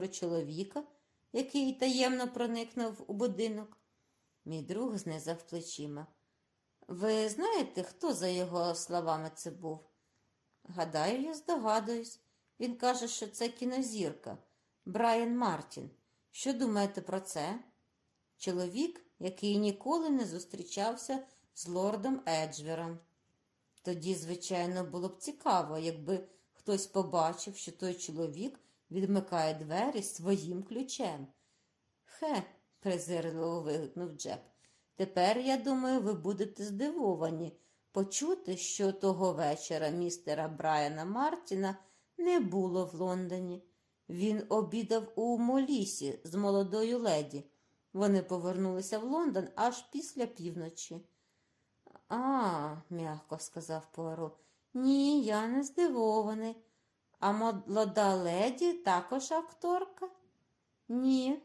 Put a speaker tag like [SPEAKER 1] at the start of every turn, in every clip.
[SPEAKER 1] про чоловіка, який таємно проникнув у будинок. Мій друг знизав плечима. Ви знаєте, хто за його словами це був? Гадаю, я здогадуюсь. Він каже, що це кінозірка Брайан Мартін. Що думаєте про це? Чоловік, який ніколи не зустрічався з лордом Еджвером. Тоді, звичайно, було б цікаво, якби хтось побачив, що той чоловік відмикає двері своїм ключем. Хе, презирливо вигукнув Джеб. Тепер, я думаю, ви будете здивовані почути, що того вечора містера Брайана Мартіна не було в Лондоні. Він обідав у Молісі з молодою леді. Вони повернулися в Лондон аж після півночі. А, м'яко сказав Пуаро, ні, я не здивований. А молода леді також акторка? Ні.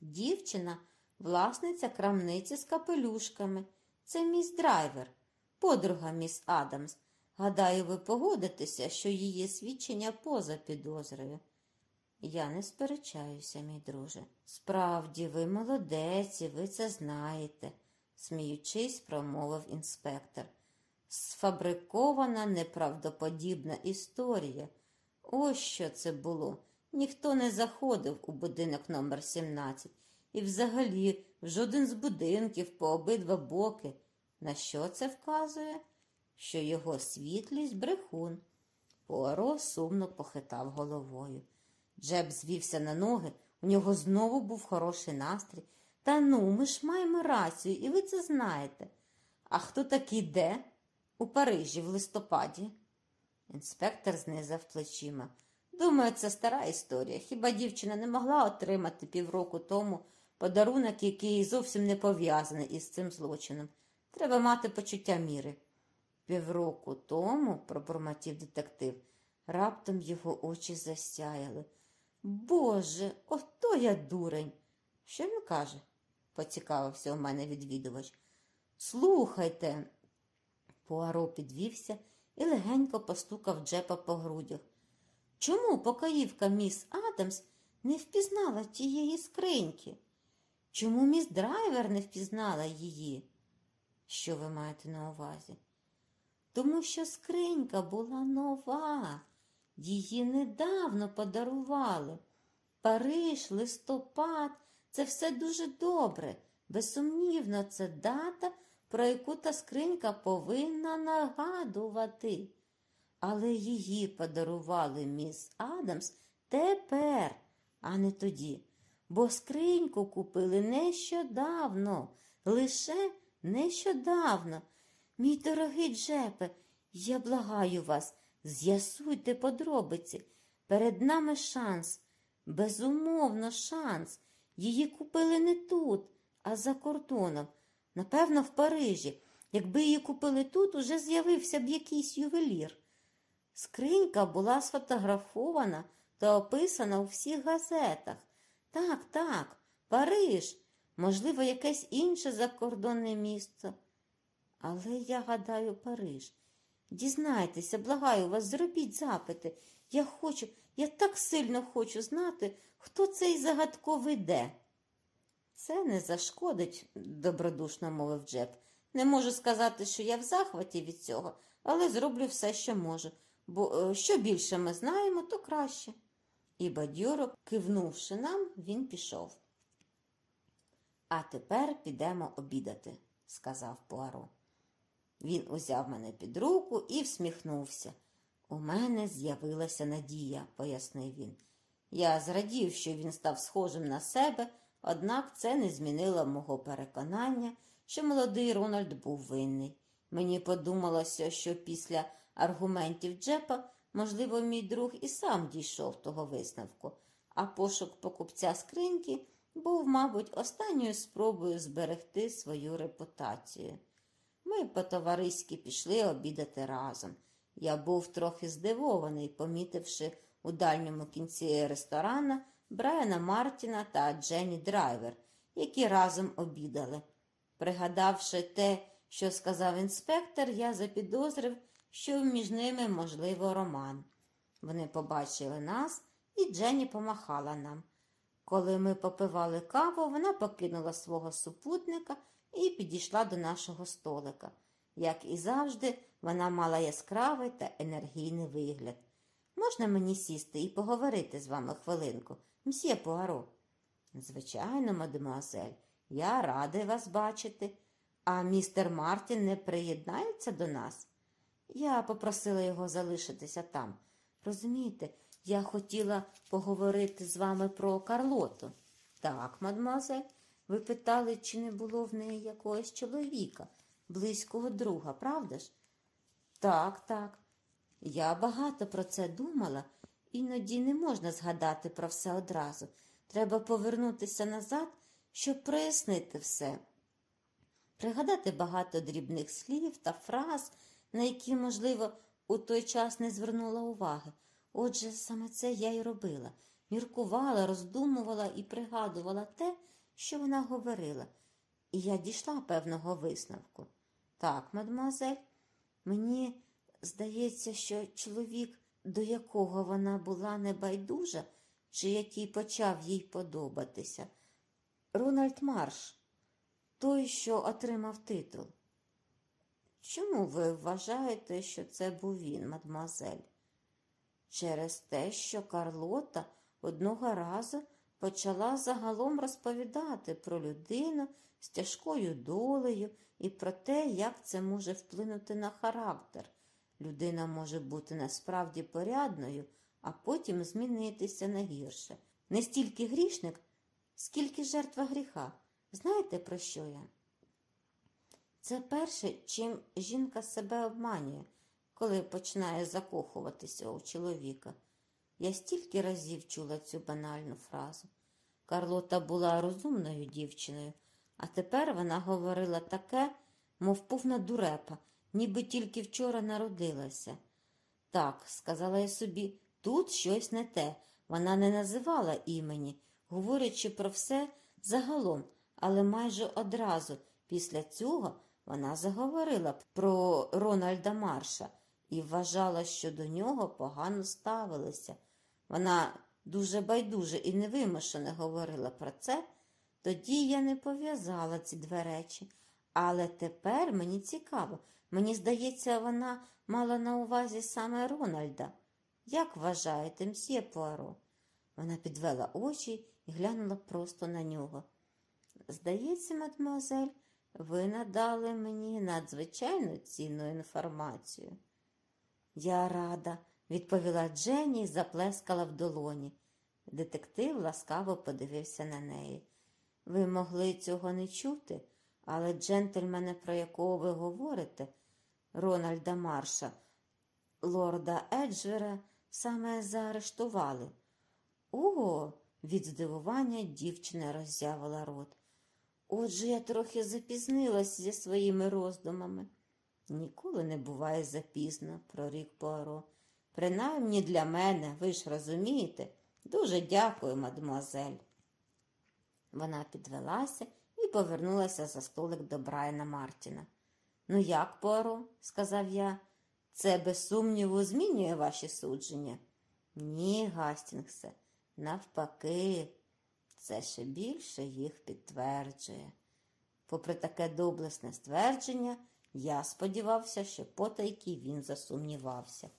[SPEAKER 1] Дівчина, власниця крамниці з капелюшками. Це міс Драйвер, подруга міс Адамс. Гадаю, ви погодитеся, що її свідчення поза підозрою. Я не сперечаюся, мій друже. Справді, ви молодець, і ви це знаєте, сміючись, промовив інспектор. Сфабрикована неправдоподібна історія. Ось що це було. Ніхто не заходив у будинок номер 17 і взагалі в жоден з будинків по обидва боки. На що це вказує? Що його світлість брехун. Пуаро сумно похитав головою. Джеб звівся на ноги, у нього знову був хороший настрій. Та ну, ми ж маємо рацію, і ви це знаєте. А хто такий де? У Парижі в листопаді. Інспектор знизав плечима. Думаю, це стара історія. Хіба дівчина не могла отримати півроку тому подарунок, який зовсім не пов'язаний із цим злочином. Треба мати почуття міри. Півроку тому, пробурмотів детектив, раптом його очі засяяли. Боже, ото я дурень. Що він каже? поцікавився у мене відвідувач. Слухайте. Пуаро підвівся і легенько постукав Джепа по грудях. Чому покоївка міс Адамс не впізнала тієї скриньки? Чому міс Драйвер не впізнала її? Що ви маєте на увазі? Тому що скринька була нова, її недавно подарували. Париж, листопад це все дуже добре. Безсумнівно, це дата, про яку та скринька повинна нагадувати. Але її подарували міс Адамс тепер, а не тоді. Бо скриньку купили нещодавно, лише нещодавно. Мій дорогий Джепе, я благаю вас, з'ясуйте подробиці. Перед нами шанс, безумовно, шанс. Її купили не тут, а за кордоном. Напевно, в Парижі. Якби її купили тут, уже з'явився б якийсь ювелір. Скринька була сфотографована та описана у всіх газетах. Так, так, Париж, можливо, якесь інше закордонне місто. Але я гадаю, Париж. Дізнайтеся, благаю вас, зробіть запити. Я хочу, я так сильно хочу знати, хто цей загадковий де. Це не зашкодить, добродушно мовив Джеб. Не можу сказати, що я в захваті від цього, але зроблю все, що можу, бо е, що більше ми знаємо, то краще. І бадьоро, кивнувши нам, він пішов. А тепер підемо обідати, сказав Пуаро. Він узяв мене під руку і всміхнувся. У мене з'явилася надія, пояснив він. Я зрадів, що він став схожим на себе, однак це не змінило мого переконання, що молодий Рональд був винний. Мені подумалося, що після аргументів Джепа, можливо, мій друг і сам дійшов того висновку, а пошук покупця скриньки був, мабуть, останньою спробою зберегти свою репутацію. Ми по-товариськи пішли обідати разом. Я був трохи здивований, помітивши у дальньому кінці ресторана Брайана Мартіна та Дженні Драйвер, які разом обідали. Пригадавши те, що сказав інспектор, я запідозрив, що між ними можливо роман. Вони побачили нас і Дженні помахала нам. Коли ми попивали каву, вона покинула свого супутника і підійшла до нашого столика. Як і завжди, вона мала яскравий та енергійний вигляд. Можна мені сісти і поговорити з вами хвилинку, мсьє Пуаро? Звичайно, мадемуазель, я радий вас бачити. А містер Мартін не приєднається до нас? Я попросила його залишитися там. Розумієте, я хотіла поговорити з вами про Карлоту. Так, мадемуазель, ви питали, чи не було в неї якогось чоловіка, близького друга, правда ж? Так, так. Я багато про це думала, іноді не можна згадати про все одразу. Треба повернутися назад, щоб прояснити все. Пригадати багато дрібних слів та фраз, на які, можливо, у той час не звернула уваги. Отже, саме це я й робила. Міркувала, роздумувала і пригадувала те, що вона говорила, і я дійшла певного висновку. Так, мадемуазель, мені здається, що чоловік, до якого вона була небайдужа, чи який почав їй подобатися, Рональд Марш, той, що отримав титул. Чому ви вважаєте, що це був він, мадемуазель? Через те, що Карлота одного разу почала загалом розповідати про людину з тяжкою долею і про те, як це може вплинути на характер. Людина може бути насправді порядною, а потім змінитися на гірше. Не стільки грішник, скільки жертва гріха. Знаєте, про що я? Це перше, чим жінка себе обманює, коли починає закохуватися у чоловіка. Я стільки разів чула цю банальну фразу. Карлота була розумною дівчиною, а тепер вона говорила таке, мов повна дурепа, ніби тільки вчора народилася. Так, сказала я собі, тут щось не те. Вона не називала імені, говорячи про все загалом, але майже одразу після цього вона заговорила про Рональда Марша і вважала, що до нього погано ставилися. Вона дуже байдуже і невимушено говорила про це, тоді я не пов'язала ці дві речі. Але тепер мені цікаво, мені здається, вона мала на увазі саме Рональда. Як вважаєте, мсьє Пуаро? Вона підвела очі і глянула просто на нього. Здається, мадемуазель, ви надали мені надзвичайно цінну інформацію. Я рада, відповіла Дженні і заплескала в долоні. Детектив ласкаво подивився на неї. Ви могли цього не чути, але джентльмена, про якого ви говорите, Рональда Марша, лорда Еджвера, саме заарештували. О, від здивування дівчина роззявила рот. Отже, я трохи запізнилась зі своїми роздумами. Ніколи не буває запізно, прорік Пуаро. Принаймні для мене, ви ж розумієте, дуже дякую, мадемуазель. Вона підвелася і повернулася за столик до Брайана Мартіна. Ну, як, Пуаро?» – сказав я, це без сумніву змінює ваші судження? Ні, Гастінгсе, навпаки, це ще більше їх підтверджує. Попри таке доблесне ствердження, я сподівався, що потайки він засумнівався.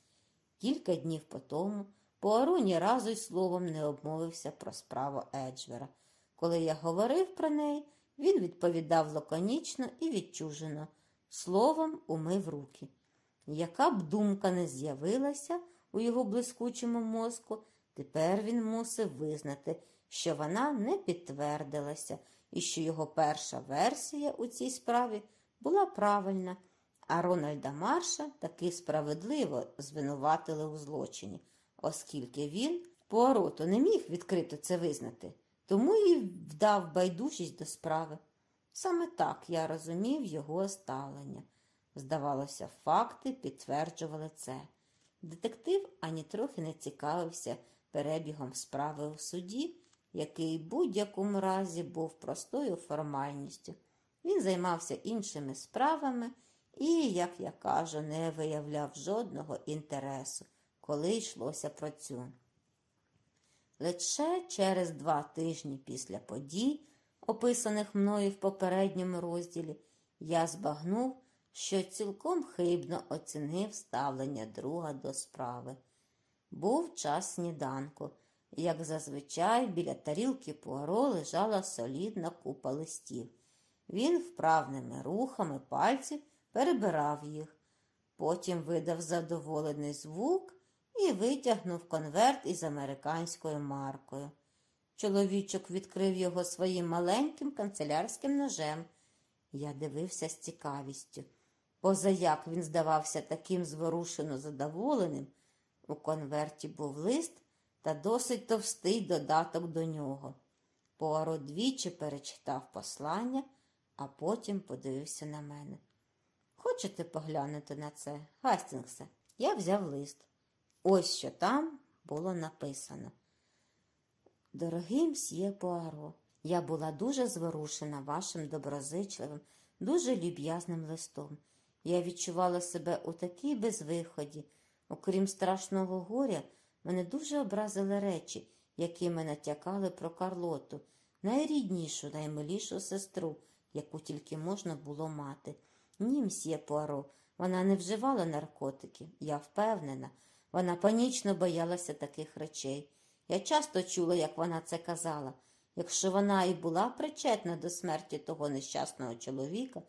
[SPEAKER 1] Кілька днів по тому Пуаро ні разу й словом не обмовився про справу Еджвера. Коли я говорив про неї, він відповідав лаконічно і відчужено, словом умив руки. Яка б думка не з'явилася у його блискучому мозку, тепер він мусив визнати, що вона не підтвердилася і що його перша версія у цій справі була правильна, а Рональда Марша таки справедливо звинуватили у злочині, оскільки він Пуарото не міг відкрито це визнати, тому і вдав байдужість до справи. Саме так я розумів його ставлення. Здавалося, факти підтверджували це. Детектив ані трохи не цікавився перебігом справи у суді, який будь-якому разі був простою формальністю. Він займався іншими справами і, як я кажу, не виявляв жодного інтересу, коли йшлося про цю. Лише через два тижні після подій, описаних мною в попередньому розділі, я збагнув, що цілком хибно оцінив ставлення друга до справи. Був час сніданку. Як зазвичай, біля тарілки Пуаро лежала солідна купа листів. Він вправними рухами пальців перебирав їх. Потім видав задоволений звук і витягнув конверт із американською маркою. Чоловічок відкрив його своїм маленьким канцелярським ножем. Я дивився з цікавістю. Позаяк він здавався таким зворушено задоволеним. У конверті був лист та досить товстий додаток до нього. Пуаро двічі перечитав послання, а потім подивився на мене. Хочете поглянути на це, Гастінгсе? Я взяв лист. Ось що там було написано. Дорогий мсьє Пуаро, я була дуже зворушена вашим доброзичливим, дуже люб'язним листом. Я відчувала себе у такій безвиході. Окрім страшного горя, мене дуже образили речі, які мене тякали про Карлоту, найріднішу, наймилішу сестру, яку тільки можна було мати. Ні, мсьє Пуаро, вона не вживала наркотики, я впевнена. Вона панічно боялася таких речей. Я часто чула, як вона це казала. Якщо вона і була причетна до смерті того нещасного чоловіка,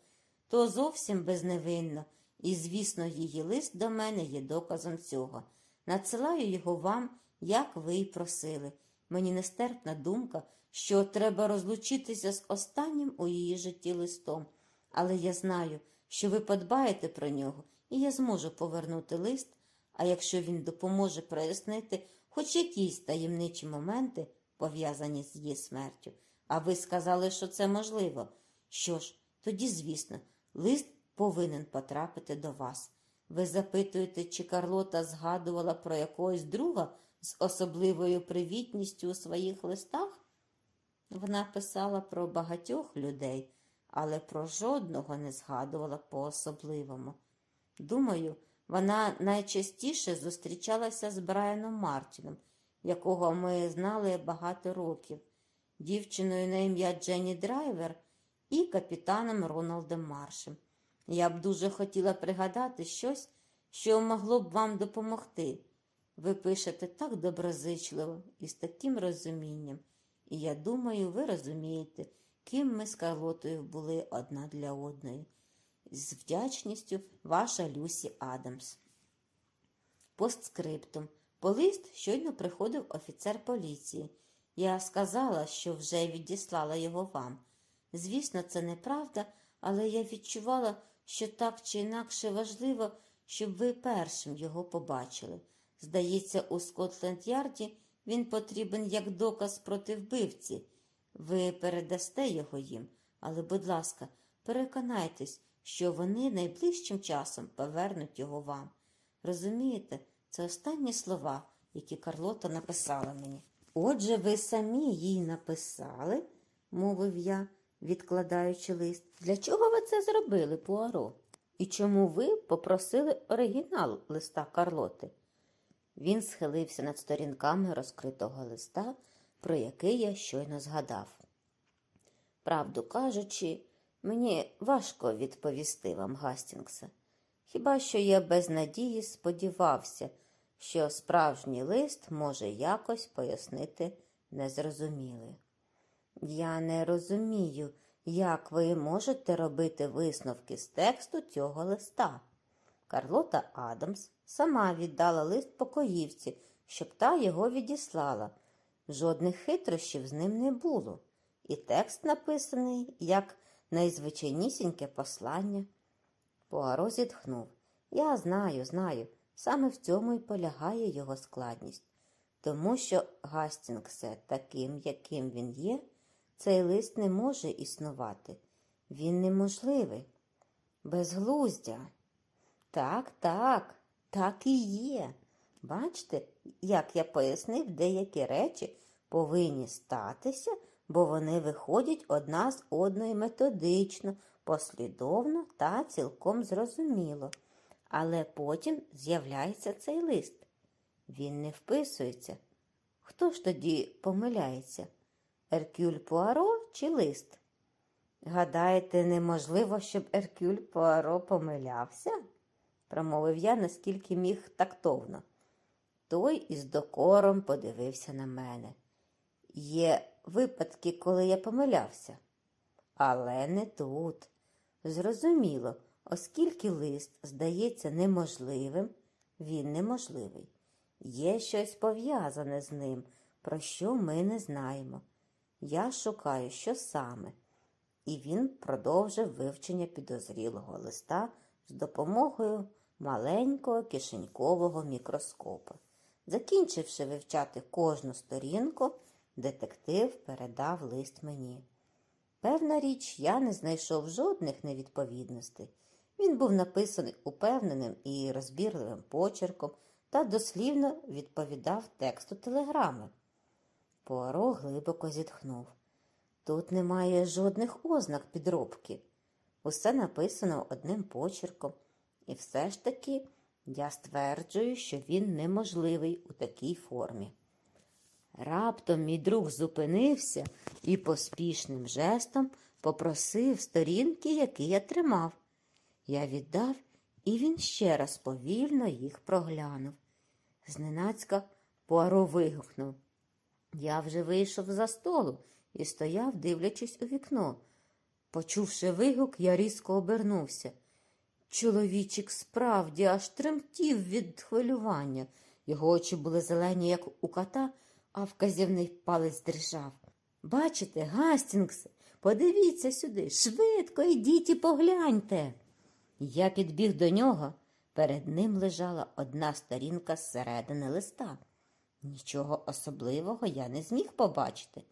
[SPEAKER 1] то зовсім безневинно, і, звісно, її лист до мене є доказом цього. Надсилаю його вам, як ви й просили. Мені нестерпна думка, що треба розлучитися з останнім у її житті листом, але я знаю, що ви подбаєте про нього, і я зможу повернути лист, а якщо він допоможе прояснити хоч якісь таємничі моменти, пов'язані з її смертю, а ви сказали, що це можливо. Що ж, тоді, звісно, лист повинен потрапити до вас. Ви запитуєте, чи Карлота згадувала про якогось друга з особливою привітністю у своїх листах? Вона писала про багатьох людей, але про жодного не згадувала по-особливому. Думаю, вона найчастіше зустрічалася з Брайаном Мартіном, якого ми знали багато років, дівчиною на ім'я Дженні Драйвер і капітаном Роналдом Маршем. Я б дуже хотіла пригадати щось, що могло б вам допомогти. Ви пишете так доброзичливо і з таким розумінням, і я думаю, ви розумієте, ким ми з Карлотою були одна для одної. З вдячністю ваша Люсі Адамс. Постскриптум. По лист щойно приходив офіцер поліції. Я сказала, що вже відіслала його вам. Звісно, це неправда, але я відчувала, що так чи інакше важливо, щоб ви першим його побачили. Здається, у Скотленд-Ярді він потрібен як доказ проти вбивці. Ви передасте його їм, але, будь ласка, переконайтесь, що вони найближчим часом повернуть його вам. Розумієте, це останні слова, які Карлота написала мені. Отже, ви самі їй написали, мовив я, відкладаючи лист. Для чого ви це зробили, Пуаро? І чому ви попросили оригінал листа Карлоти? Він схилився над сторінками розкритого листа, про який я щойно згадав. Правду кажучи, мені важко відповісти вам, Гастінгсе. Хіба що я без надії сподівався, що справжній лист може якось пояснити незрозуміле. Я не розумію, як ви можете робити висновки з тексту цього листа. Карлота Адамс сама віддала лист покоївці, щоб та його відіслала. Жодних хитрощів з ним не було, і текст написаний як найзвичайнісіньке послання. Пуаро зітхнув. Я знаю, знаю. Саме в цьому і полягає його складність. Тому що Гастінгсе, таким, яким він є, цей лист не може існувати. Він неможливий. Безглуздя. Так, так, так і є. Бачите, як я пояснив, деякі речі повинні статися, бо вони виходять одна з одної методично, послідовно та цілком зрозуміло. Але потім з'являється цей лист. Він не вписується. Хто ж тоді помиляється? Еркюль Пуаро чи лист? Гадаєте, неможливо, щоб Еркюль Пуаро помилявся? промовив я, наскільки міг тактовно. Той із докором подивився на мене. Є випадки, коли я помилявся, але не тут. Зрозуміло, оскільки лист здається неможливим, він неможливий. Є щось пов'язане з ним, про що ми не знаємо. Я шукаю, що саме. І він продовжив вивчення підозрілого листа з допомогою маленького кишенькового мікроскопа. Закінчивши вивчати кожну сторінку, детектив передав лист мені. Певна річ, я не знайшов жодних невідповідностей. Він був написаний упевненим і розбірливим почерком та дослівно відповідав тексту телеграми. Пуаро глибоко зітхнув. Тут немає жодних ознак підробки. Усе написано одним почерком, і все ж таки я стверджую, що він неможливий у такій формі. Раптом мій друг зупинився і поспішним жестом попросив сторінки, які я тримав. Я віддав, і він ще раз повільно їх проглянув. Зненацька Пуаро вигукнув. Я вже вийшов за столу і стояв, дивлячись у вікно. Почувши вигук, я різко обернувся. Чоловічик справді аж тремтів від хвилювання. Його очі були зелені, як у кота, а вказівний палець дрижав. Бачите, Гастінгс, подивіться сюди, швидко йдіть і погляньте. Я підбіг до нього. Перед ним лежала одна сторінка зсередини листа. Нічого особливого я не зміг побачити.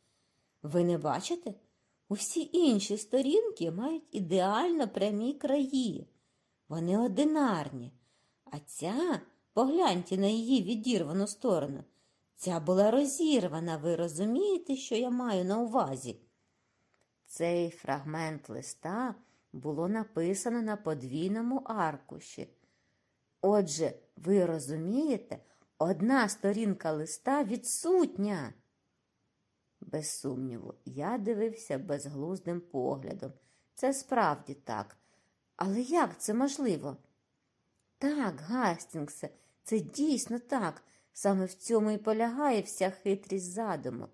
[SPEAKER 1] Ви не бачите? Усі інші сторінки мають ідеально прямі краї. Вони одинарні. А ця, погляньте на її відірвану сторону. Ця була розірвана, ви розумієте, що я маю на увазі? Цей фрагмент листа було написано на подвійному аркуші. Отже, ви розумієте, одна сторінка листа відсутня. Без сумніву, я дивився безглуздим поглядом. Це справді так. Але як це можливо? Так, Гастінгсе, це дійсно так. Саме в цьому і полягає вся хитрість задуму.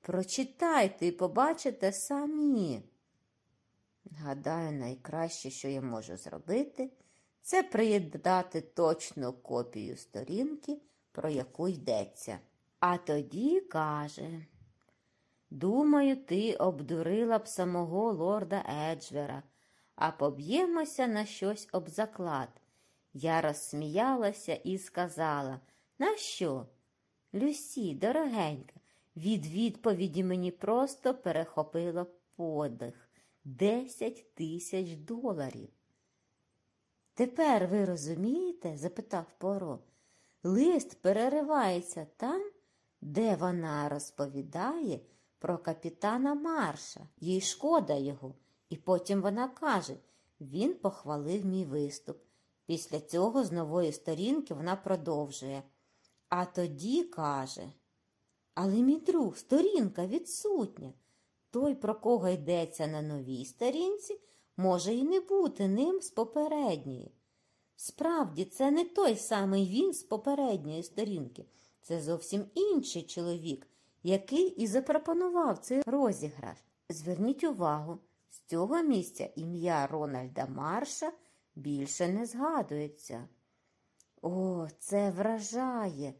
[SPEAKER 1] Прочитайте і побачите самі. Гадаю, найкраще, що я можу зробити, це приєднати точну копію сторінки, про яку йдеться. А тоді каже. Думаю, ти обдурила б самого лорда Еджвера, а поб'ємося на щось об заклад. Я розсміялася і сказала, на що? Люсі, дорогенька, від відповіді мені просто перехопило подих десять тисяч доларів. Тепер ви розумієте? запитав Поро. Лист переривається там, де вона розповідає про капітана Марша, їй шкода його, і потім вона каже він похвалив мій виступ. Після цього з нової сторінки вона продовжує. А тоді каже, але мій друг, сторінка відсутня. Той, про кого йдеться на новій сторінці, може і не бути ним з попередньої. Справді, це не той самий він з попередньої сторінки, це зовсім інший чоловік, який і запропонував цей розіграш. Зверніть увагу, з цього місця ім'я Рональда Марша більше не згадується. О, це вражає.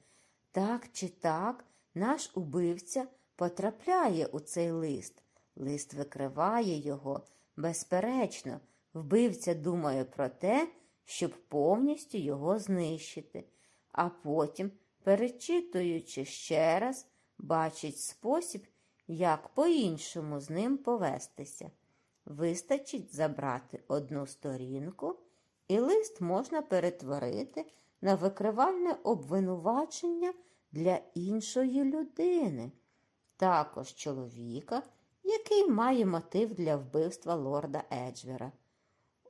[SPEAKER 1] Так чи так наш убивця потрапляє у цей лист. Лист викриває його, безперечно, вбивця думає про те, щоб повністю його знищити, а потім, перечитуючи ще раз, бачить спосіб, як по-іншому з ним повестися. Вистачить забрати одну сторінку, і лист можна перетворити на викривальне обвинувачення для іншої людини, також чоловіка, який має мотив для вбивства лорда Еджвера.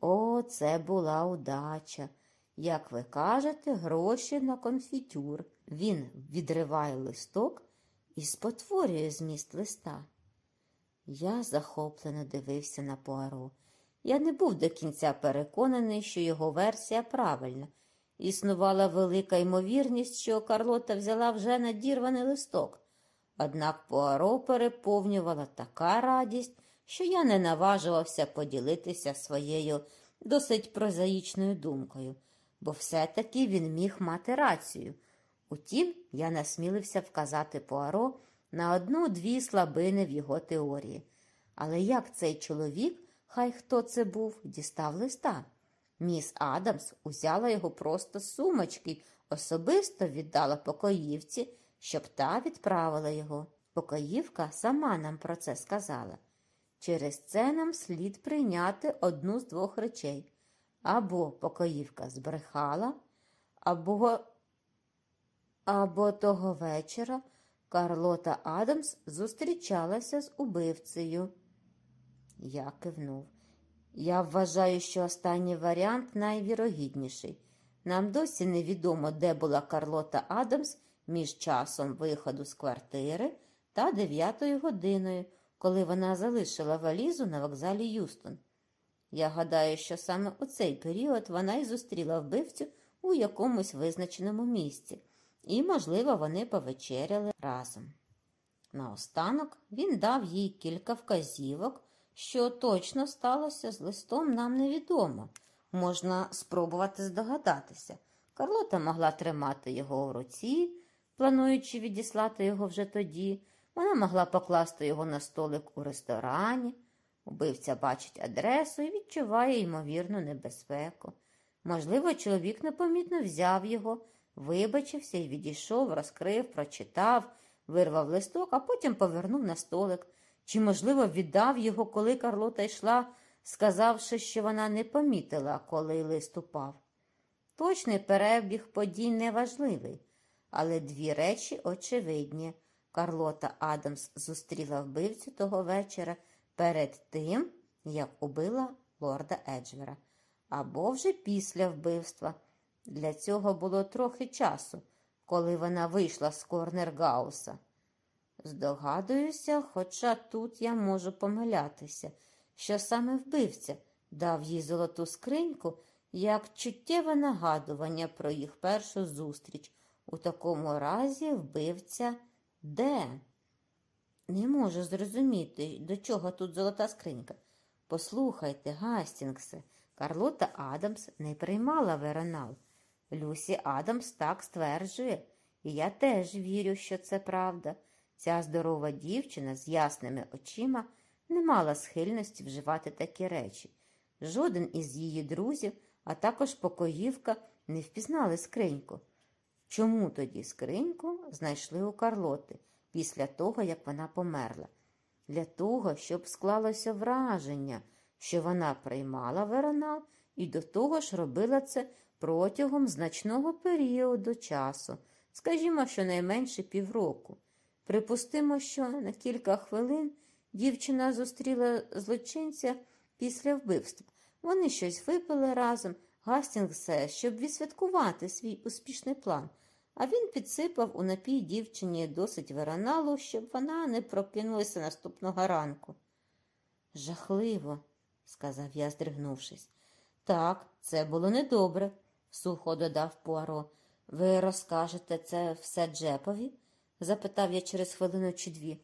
[SPEAKER 1] О, це була удача. Як ви кажете, гроші на конфітюр. Він відриває листок і спотворює зміст листа. Я захоплено дивився на Пуаро. Я не був до кінця переконаний, що його версія правильна. Існувала велика ймовірність, що Карлота взяла вже надірваний листок. Однак Пуаро переповнювала така радість, що я не наважувався поділитися своєю досить прозаїчною думкою, бо все-таки він міг мати рацію. Утім, я насмілився вказати Пуаро на одну-дві слабини в його теорії. Але як цей чоловік, хай хто це був, дістав листа? Міс Адамс узяла його просто з сумочки особисто віддала покоївці, щоб та відправила його. Покоївка сама нам про це сказала. Через це нам слід прийняти одну з двох речей. Або покоївка збрехала, або, або того вечора Карлота Адамс зустрічалася з убивцею. Я кивнув. Я вважаю, що останній варіант найвірогідніший. Нам досі невідомо, де була Карлота Адамс між часом виходу з квартири та дев'ятою годиною, коли вона залишила валізу на вокзалі Юстон. Я гадаю, що саме у цей період вона й зустріла вбивцю у якомусь визначеному місці, і, можливо, вони повечеряли разом. Наостанок він дав їй кілька вказівок. Що точно сталося з листом, нам невідомо. Можна спробувати здогадатися. Карлота могла тримати його в руці, плануючи відіслати його вже тоді. Вона могла покласти його на столик у ресторані. Убивця бачить адресу і відчуває ймовірну небезпеку. Можливо, чоловік непомітно взяв його, вибачився і відійшов, розкрив, прочитав, вирвав листок, а потім повернув на столик. Чи, можливо, віддав його, коли Карлота йшла, сказавши, що вона не помітила, коли лист упав. Точний перебіг подій неважливий, але дві речі очевидні. Карлота Адамс зустріла вбивцю того вечора перед тим, як убила лорда Еджвера, або вже після вбивства. Для цього було трохи часу, коли вона вийшла з Корнергауса. Здогадуюся, хоча тут я можу помилятися, що саме вбивця дав їй золоту скриньку як чуттєве нагадування про їх першу зустріч. У такому разі вбивця де? Не можу зрозуміти, до чого тут золота скринька. Послухайте, Гастінгсе, Карлота Адамс не приймала веронал. Люсі Адамс так стверджує, і я теж вірю, що це правда. Ця здорова дівчина з ясними очима не мала схильності вживати такі речі. Жоден із її друзів, а також покоївка, не впізнали скриньку. Чому тоді скриньку знайшли у Карлоти після того, як вона померла? Для того, щоб склалося враження, що вона приймала веронал і до того ж робила це протягом значного періоду часу, скажімо, щонайменше півроку. Припустимо, що на кілька хвилин дівчина зустріла злочинця після вбивства. Вони щось випили разом, Гастінгсе, щоб відсвяткувати свій успішний план, а він підсипав у напій дівчині досить вероналу, щоб вона не прокинулася наступного ранку. Жахливо, сказав я, здригнувшись. Так, це було недобре, сухо додав Пуаро. Ви розкажете це все Джепові? Запитав я через хвилину чи дві.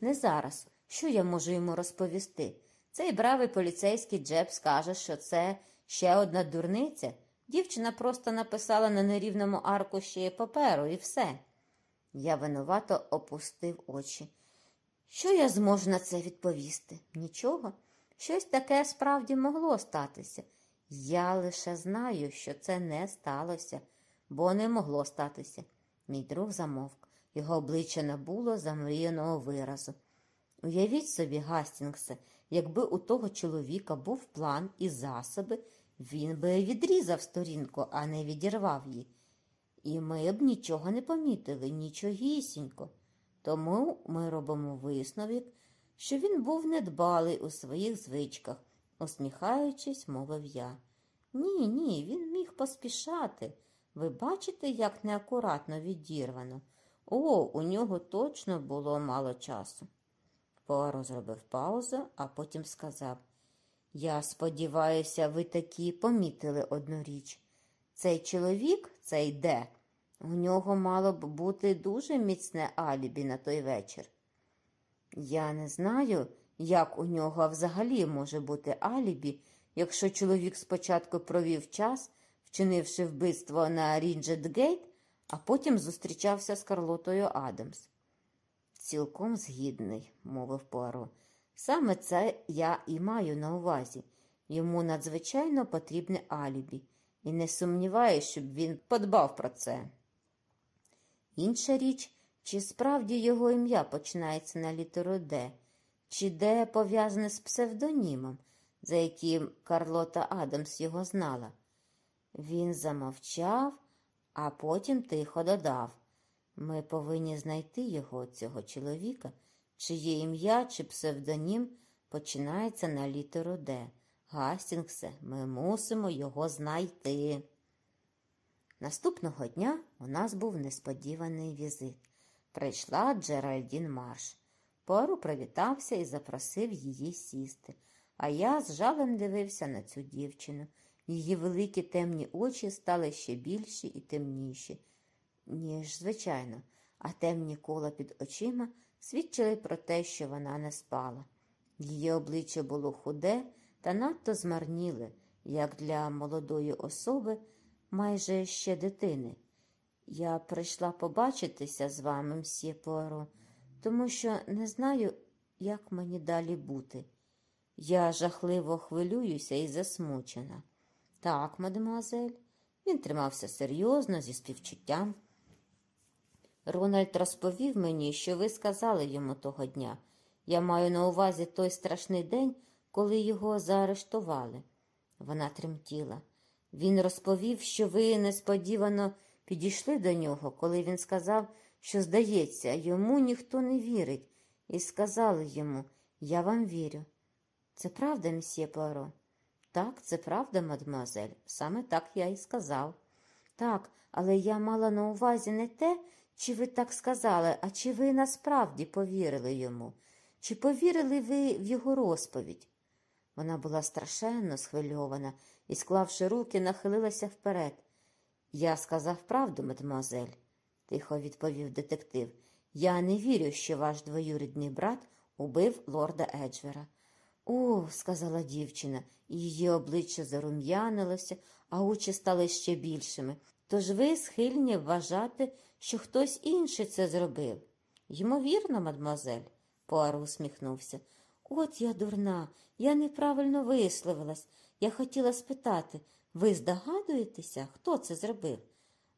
[SPEAKER 1] Не зараз. Що я можу йому розповісти? Цей бравий поліцейський Джеб скаже, що це ще одна дурниця. Дівчина просто написала на нерівному аркуші паперу і все. Я винувато опустив очі. Що я зможу на це відповісти? Нічого. Щось таке справді могло статися. Я лише знаю, що це не сталося, бо не могло статися. Мій друг замовк. Його обличчя набуло замріяного виразу. Уявіть собі, Гастінгсе, якби у того чоловіка був план і засоби, він би відрізав сторінку, а не відірвав її. І ми б нічого не помітили, нічогісінько. Тому ми робимо висновок, що він був недбалий у своїх звичках, усміхаючись, мовив я. Ні, ні, він міг поспішати. Ви бачите, як неакуратно відірвано. О, у нього точно було мало часу. Пуаро зробив паузу, а потім сказав Я сподіваюся, ви таки помітили одну річ. Цей чоловік, цей де, у нього мало б бути дуже міцне алібі на той вечір. Я не знаю, як у нього взагалі може бути алібі, якщо чоловік спочатку провів час, вчинивши вбивство на Рінджет-Гейт, а потім зустрічався з Карлотою Адамс. Цілком згідний, мовив Пуаро. Саме це я і маю на увазі. Йому надзвичайно потрібне алібі, і не сумніваюсь, щоб він подбав про це. Інша річ, чи справді його ім'я починається на літеру Д, чи Д пов'язане з псевдонімом, за яким Карлота Адамс його знала. Він замовчав, а потім тихо додав. Ми повинні знайти його, цього чоловіка, чиє ім'я чи псевдонім починається на літеру Д. Гастінгсе, ми мусимо його знайти. Наступного дня у нас був несподіваний візит. Прийшла Джеральдін Марш. Пору привітався і запросив її сісти, а я з жалем дивився на цю дівчину. Її великі темні очі стали ще більші і темніші, ніж звичайно, а темні кола під очима свідчили про те, що вона не спала. Її обличчя було худе та надто змарніле, як для молодої особи, майже ще дитини. Я прийшла побачитися з вами, мсьє Пуаро, тому що не знаю, як мені далі бути. Я жахливо хвилююся і засмучена. Так, мадемуазель, він тримався серйозно, зі співчуттям. Рональд розповів мені, що ви сказали йому того дня. Я маю на увазі той страшний день, коли його заарештували. Вона тремтіла. Він розповів, що ви несподівано підійшли до нього, коли він сказав, що, здається, йому ніхто не вірить, і сказали йому Я вам вірю. Це правда, мсьє Пуаро?» Так, це правда, мадемуазель. Саме так я і сказав. Так, але я мала на увазі не те, чи ви так сказали, а чи ви насправді повірили йому, чи повірили ви в його розповідь? Вона була страшенно схвильована і, склавши руки, нахилилася вперед. Я сказав правду, мадемуазель, тихо відповів детектив. Я не вірю, що ваш двоюрідний брат убив лорда Еджвера. О, сказала дівчина, і її обличчя зарум'янилося, а очі стали ще більшими. Тож ви схильні вважати, що хтось інший це зробив. Ймовірно, мадмозель, Пуаро усміхнувся. От я дурна, я неправильно висловилась. Я хотіла спитати, ви здогадуєтеся, хто це зробив?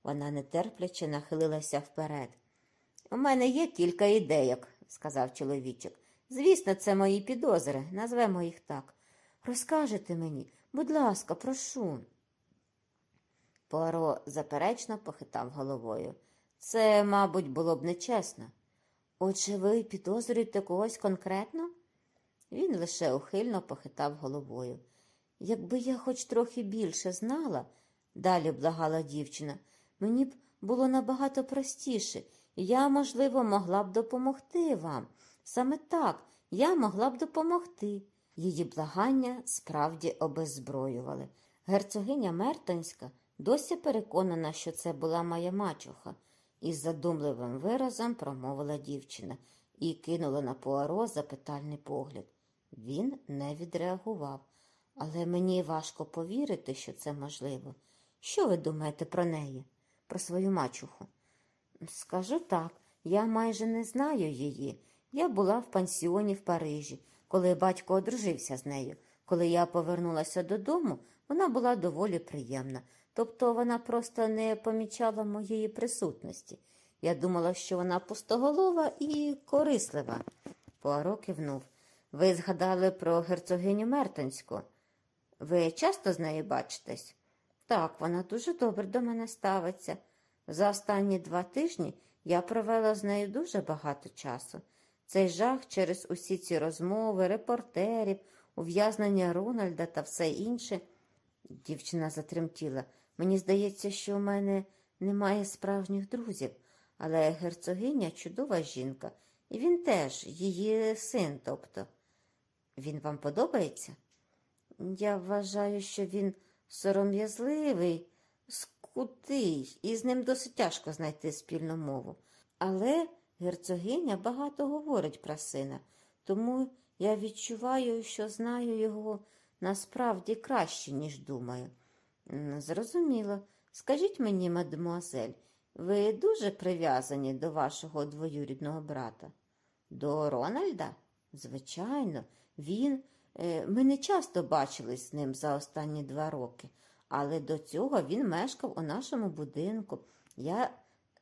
[SPEAKER 1] Вона нетерпляче нахилилася вперед. У мене є кілька ідейок, сказав чоловічок. Звісно, це мої підозри, назвемо їх так. Розкажете мені, будь ласка, прошу. Поро заперечно похитав головою. Це, мабуть, було б нечесно. Отже, ви підозрюєте когось конкретно? Він лише ухильно похитав головою. Якби я хоч трохи більше знала, далі благала дівчина, мені б було набагато простіше, і я, можливо, могла б допомогти вам. Саме так я могла б допомогти. Її благання справді обеззброювали. Герцогиня Мертонська досі переконана, що це була моя мачуха, із задумливим виразом промовила дівчина і кинула на Пуаро запитальний погляд. Він не відреагував, але мені важко повірити, що це можливо. Що ви думаєте про неї, про свою мачуху? Скажу так, я майже не знаю її. Я була в пансіоні в Парижі, коли батько одружився з нею. Коли я повернулася додому, вона була доволі приємна, тобто вона просто не помічала моєї присутності. Я думала, що вона пустоголова і корислива. Пуаро кивнув. Ви згадали про герцогиню Мертонську. Ви часто з нею бачитесь? Так, вона дуже добре до мене ставиться. За останні два тижні я провела з нею дуже багато часу. Цей жах через усі ці розмови, репортерів, ув'язнення Рональда та все інше. Дівчина затремтіла. Мені здається, що у мене немає справжніх друзів, Але герцогиня чудова жінка, і він теж, її син, тобто. Він вам подобається? Я вважаю, що він сором'язливий, скутий, і з ним досить тяжко знайти спільну мову. Але герцогиня багато говорить про сина, тому я відчуваю, що знаю його насправді краще, ніж думаю. Зрозуміло. Скажіть мені, мадемуазель, ви дуже прив'язані до вашого двоюрідного брата? До Рональда? Звичайно, він. е, Ми не часто бачились з ним за останні два роки, але до цього він мешкав у нашому будинку. Я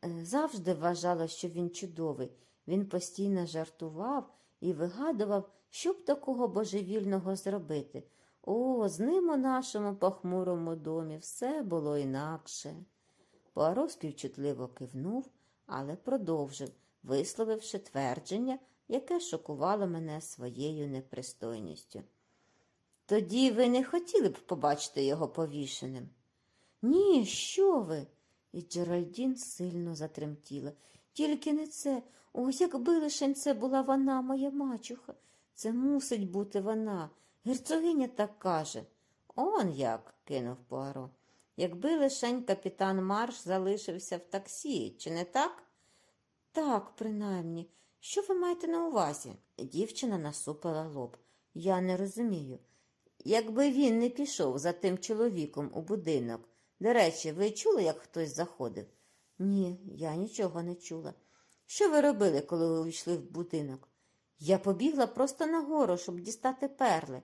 [SPEAKER 1] завжди вважала, що він чудовий. Він постійно жартував і вигадував, що б такого божевільного зробити. О, з ним у нашому похмурому домі все було інакше. Пуаро співчутливо кивнув, але продовжив, висловивши твердження, яке шокувало мене своєю непристойністю. Тоді ви не хотіли б побачити його повішеним? Ні, що ви? І Джеральдін сильно затремтіла. Тільки не це. О, якби лишень це була вона, моя мачуха. Це мусить бути вона. Герцогиня так каже. Он як, кинув Пуаро. Якби лишень капітан Марш залишився в таксі, чи не так? Так, принаймні. Що ви маєте на увазі? Дівчина насупила лоб. Я не розумію. Якби він не пішов за тим чоловіком у будинок. До речі, ви чули, як хтось заходив? Ні, я нічого не чула. Що ви робили, коли ви увійшли в будинок? Я побігла просто нагору, щоб дістати перли.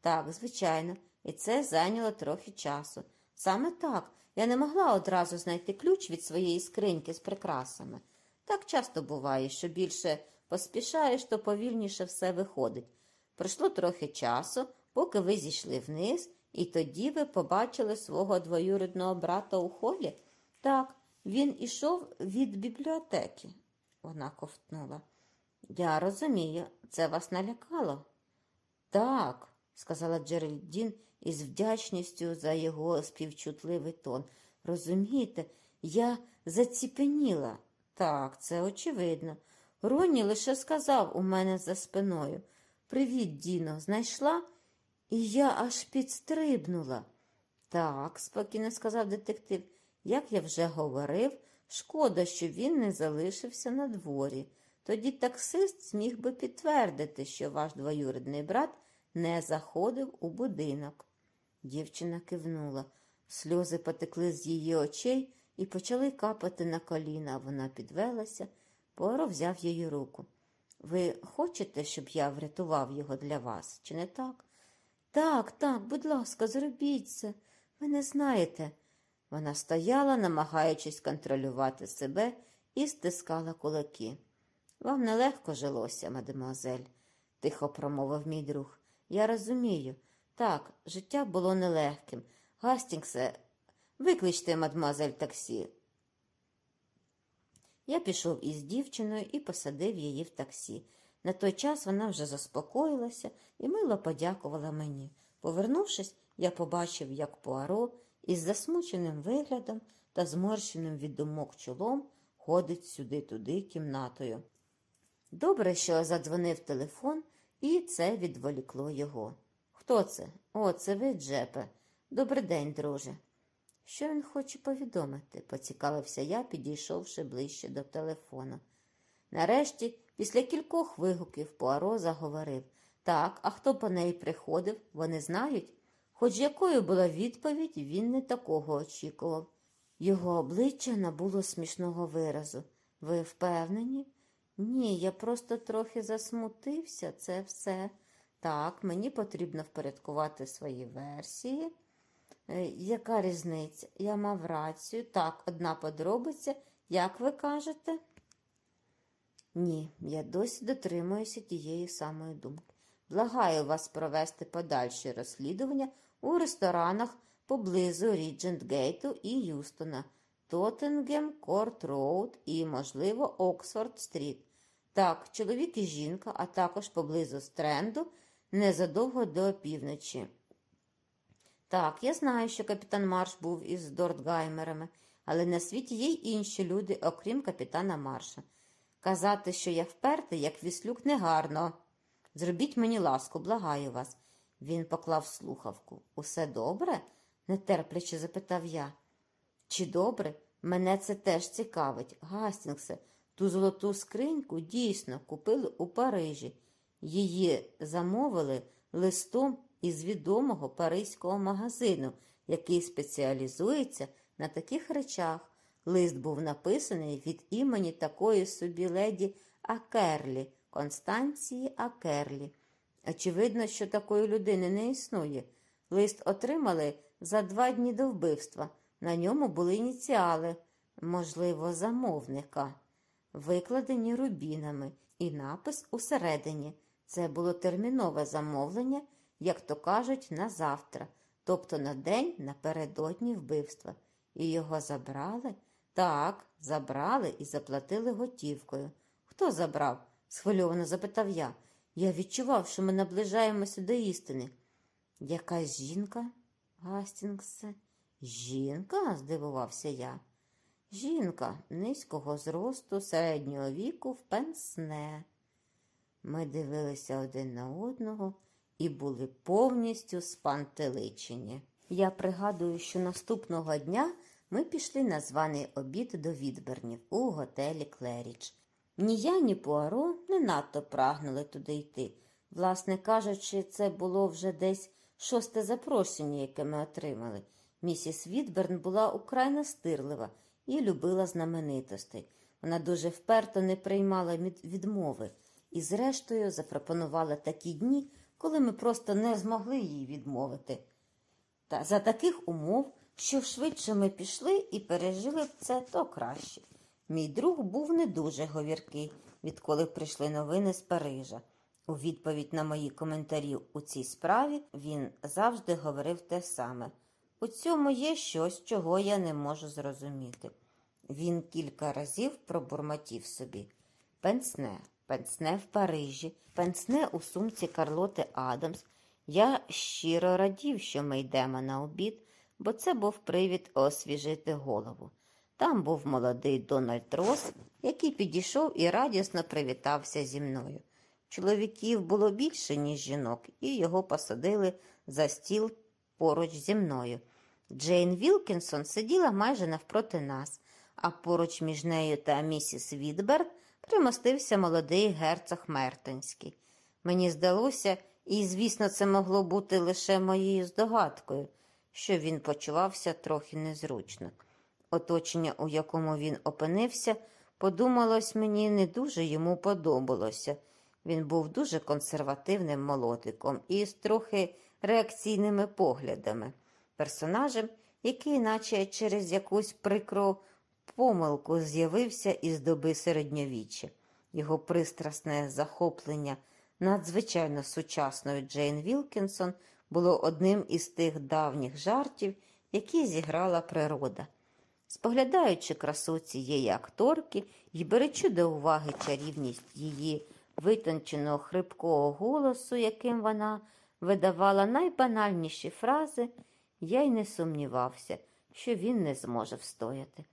[SPEAKER 1] Так, звичайно, і це зайняло трохи часу. Саме так, я не могла одразу знайти ключ від своєї скриньки з прикрасами. Так часто буває, що більше поспішаєш, то повільніше все виходить. Пройшло трохи часу, поки ви зійшли вниз, і тоді ви побачили свого двоюрідного брата у холі. Так, він ішов від бібліотеки. Вона ковтнула. Я розумію, це вас налякало. Так, сказала Джеральдін із вдячністю за його співчутливий тон. Розумієте, я заціпеніла. Так, це очевидно. Ронні лише сказав у мене за спиною. Привіт, Діно, знайшла? І я аж підстрибнула. Так, спокійно сказав детектив, як я вже говорив, шкода, що він не залишився на дворі. Тоді таксист зміг би підтвердити, що ваш двоюрідний брат не заходив у будинок. Дівчина кивнула. Сльози потекли з її очей і почали капати на коліна. Вона підвелася, Поро взяв її руку. Ви хочете, щоб я врятував його для вас, чи не так? Так, так, будь ласка, зробіть це. Ви не знаєте. Вона стояла, намагаючись контролювати себе, і стискала кулаки. Вам нелегко жилося, мадемуазель, тихо промовив мій друг. Я розумію. Так, життя було нелегким. Гастінгсе, викличте, мадемуазель, таксі. Я пішов із дівчиною і посадив її в таксі. На той час вона вже заспокоїлася і мило подякувала мені. Повернувшись, я побачив, як Пуаро із засмученим виглядом та зморщеним від думок чолом ходить сюди-туди кімнатою. Добре, що задзвонив телефон, і це відволікло його. Хто це? О, це ви, Джепе. Добрий день, друже. Що він хоче повідомити? поцікавився я, підійшовши ближче до телефону. Нарешті, після кількох вигуків Пуаро заговорив так, а хто по неї приходив, вони знають? Хоч якою була відповідь, він не такого очікував. Його обличчя набуло смішного виразу. Ви впевнені? Ні, я просто трохи засмутився, це все. Так, мені потрібно впорядкувати свої версії. Е, Яка різниця? Я мав рацію. Так, одна подробиця, як ви кажете? Ні, я досі дотримуюся тієї самої думки. Благаю вас провести подальші розслідування у ресторанах поблизу Ріджент Гейту і Юстона, Тоттенгем Корт Роуд і, можливо, Оксфорд Стріт. Так, чоловік і жінка, а також поблизу Стренду, незадовго до опівночі. Так, я знаю, що капітан Марш був із Дортгаймерами. але на світі є й інші люди, окрім капітана Марша. Казати, що я впертий, як віслюк, негарно. Зробіть мені ласку, благаю вас. Він поклав слухавку. Усе добре? нетерпляче запитав я. Чи добре? Мене це теж цікавить. Гастінгсе, ту золоту скриньку дійсно купили у Парижі. Її замовили листом із відомого паризького магазину, який спеціалізується на таких речах. Лист був написаний від імені такої собі леді Акерлі, Констанції Акерлі. Очевидно, що такої людини не існує. Лист отримали за два дні до вбивства. На ньому були ініціали, можливо, замовника, викладені рубінами, і напис усередині. Це було термінове замовлення, як то кажуть, на завтра, тобто на день напередодні вбивства. І його забрали? Так, забрали і заплатили готівкою. Хто забрав? схвильовано запитав я. Я відчував, що ми наближаємося до істини. Якась жінка, Гастінгсе? Жінка? здивувався я. Жінка низького зросту, середнього віку в пенсне. Ми дивилися один на одного і були повністю спантеличені. Я пригадую, що наступного дня ми пішли на званий обід до відбернів у готелі Клеріч. Ні я, ні Пуаро не надто прагнули туди йти. Власне кажучи, це було вже десь шосте запрошення, яке ми отримали. Місіс Відберн була украй настирлива і любила знаменитостей. Вона дуже вперто не приймала відмови і, зрештою, запропонувала такі дні, коли ми просто не змогли їй відмовити. Та за таких умов, що швидше ми пішли і пережили б це, то краще. Мій друг був не дуже говіркий, відколи прийшли новини з Парижа. У відповідь на мої коментарі у цій справі він завжди говорив те саме. У цьому є щось, чого я не можу зрозуміти. Він кілька разів пробурмотів собі пенсне, пенсне в Парижі, пенсне у сумці Карлоти Адамс. Я щиро радів, що ми йдемо на обід, бо це був привід освіжити голову. Там був молодий Дональд Рос, який підійшов і радісно привітався зі мною. Чоловіків було більше, ніж жінок, і його посадили за стіл поруч зі мною. Джейн Вілкінсон сиділа майже навпроти нас, а поруч між нею та місіс Відберг примостився молодий герцог Мертонський. Мені здалося, і, звісно, це могло бути лише моєю здогадкою, що він почувався трохи незручно. Оточення, у якому він опинився, подумалось мені, не дуже йому подобалося. Він був дуже консервативним молодиком і з трохи реакційними поглядами, персонажем, який, наче через якусь прикру помилку, з'явився із доби середньовіччя. Його пристрасне захоплення надзвичайно сучасною Джейн Вілкінсон було одним із тих давніх жартів, які зіграла природа. Споглядаючи красу цієї акторки і беручи до уваги чарівність її витонченого хрипкого голосу, яким вона видавала найбанальніші фрази, я й не сумнівався, що він не зможе встояти.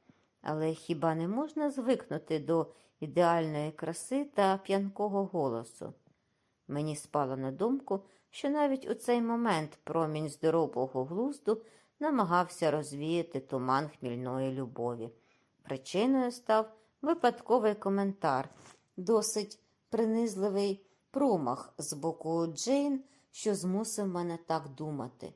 [SPEAKER 1] Але хіба не можна звикнути до ідеальної краси та п'янкого голосу? Мені спало на думку, що навіть у цей момент промінь здорового глузду намагався розвіяти туман хмільної любові. Причиною став випадковий коментар, досить принизливий промах з боку Джейн, що змусив мене так думати.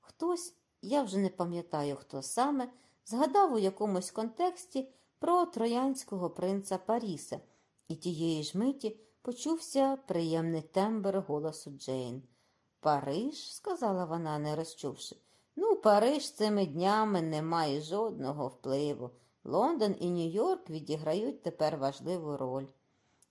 [SPEAKER 1] Хтось, я вже не пам'ятаю, хто саме, згадав у якомусь контексті про троянського принца Паріса, і тієї ж миті почувся приємний тембр голосу Джейн. Париж, сказала вона, не розчувши. Ну, Париж цими днями не має жодного впливу. Лондон і Нью-Йорк відіграють тепер важливу роль.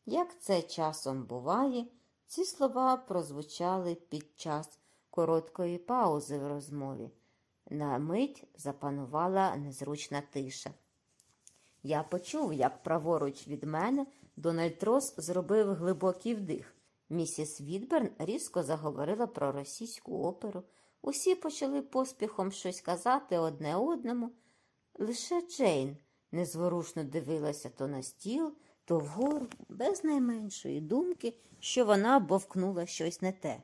[SPEAKER 1] Як це часом буває, ці слова прозвучали під час короткої паузи в розмові. На мить запанувала незручна тиша. Я почув, як праворуч від мене Дональд Рос зробив глибокий вдих. Місіс Відберн різко заговорила про російську оперу. Усі почали поспіхом щось казати одне одному, Лише Джейн незворушно дивилася то на стіл, то вгору, без найменшої думки, що вона бовкнула щось не те.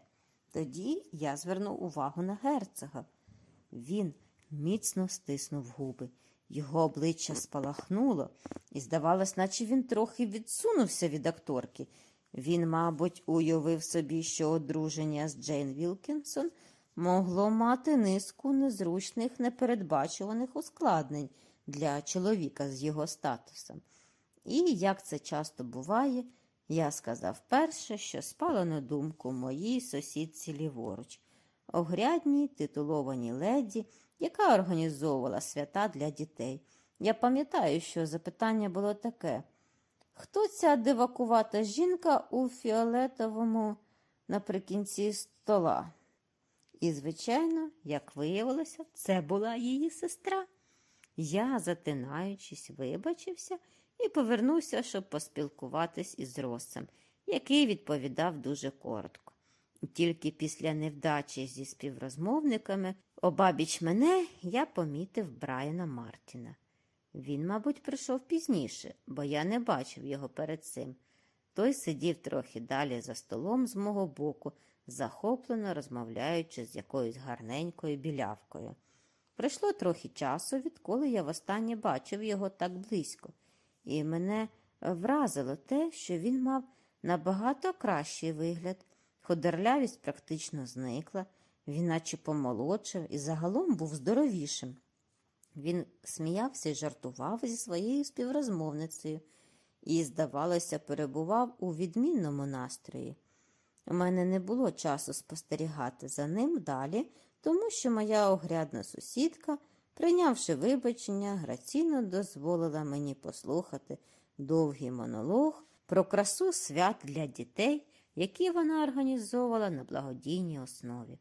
[SPEAKER 1] Тоді я звернув увагу на герцога. Він міцно стиснув губи. Його обличчя спалахнуло, і здавалось, наче він трохи відсунувся від акторки. Він, мабуть, уявив собі, що одруження з Джейн Вілкінсон могло мати низку незручних, непередбачуваних ускладнень для чоловіка з його статусом. І, як це часто буває, я сказав перше, що спало на думку моїй сусідці ліворуч, огрядній титулованій леді, яка організовувала свята для дітей. Я пам'ятаю, що запитання було таке. Хто ця дивакувата жінка у фіолетовому наприкінці стола? І, звичайно, як виявилося, це була її сестра. Я, затинаючись, вибачився і повернувся, щоб поспілкуватись із Россом, який відповідав дуже коротко. Тільки після невдачі зі співрозмовниками обабіч мене я помітив Брайана Мартіна. Він, мабуть, прийшов пізніше, бо я не бачив його перед цим. Той сидів трохи далі за столом з мого боку, захоплено розмовляючи з якоюсь гарненькою білявкою. Пройшло трохи часу, відколи я востаннє бачив його так близько, і мене вразило те, що він мав набагато кращий вигляд, ходерлявість практично зникла, він наче помолодшив і загалом був здоровішим. Він сміявся і жартував зі своєю співрозмовницею і, здавалося, перебував у відмінному настрої. У мене не було часу спостерігати за ним далі, тому що моя огрядна сусідка, прийнявши вибачення, граційно дозволила мені послухати довгий монолог про красу свят для дітей, які вона організовувала на благодійній основі.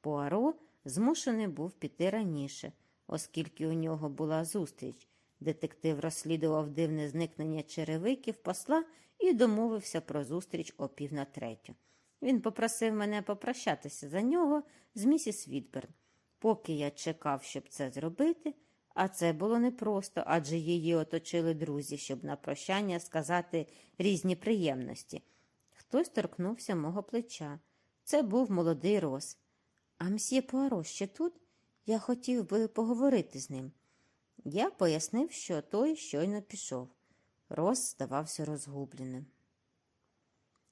[SPEAKER 1] Пуаро змушений був піти раніше, оскільки у нього була зустріч. Детектив розслідував дивне зникнення черевиків посла і домовився про зустріч о пів на третю. Він попросив мене попрощатися за нього з місіс Відберн. Поки я чекав, щоб це зробити, а це було непросто, адже її оточили друзі, щоб на прощання сказати різні приємності. Хтось торкнувся мого плеча. Це був молодий Рос. А мсьє Пуаро ще тут? Я хотів би поговорити з ним. Я пояснив, що той щойно пішов. Рос здавався розгубленим.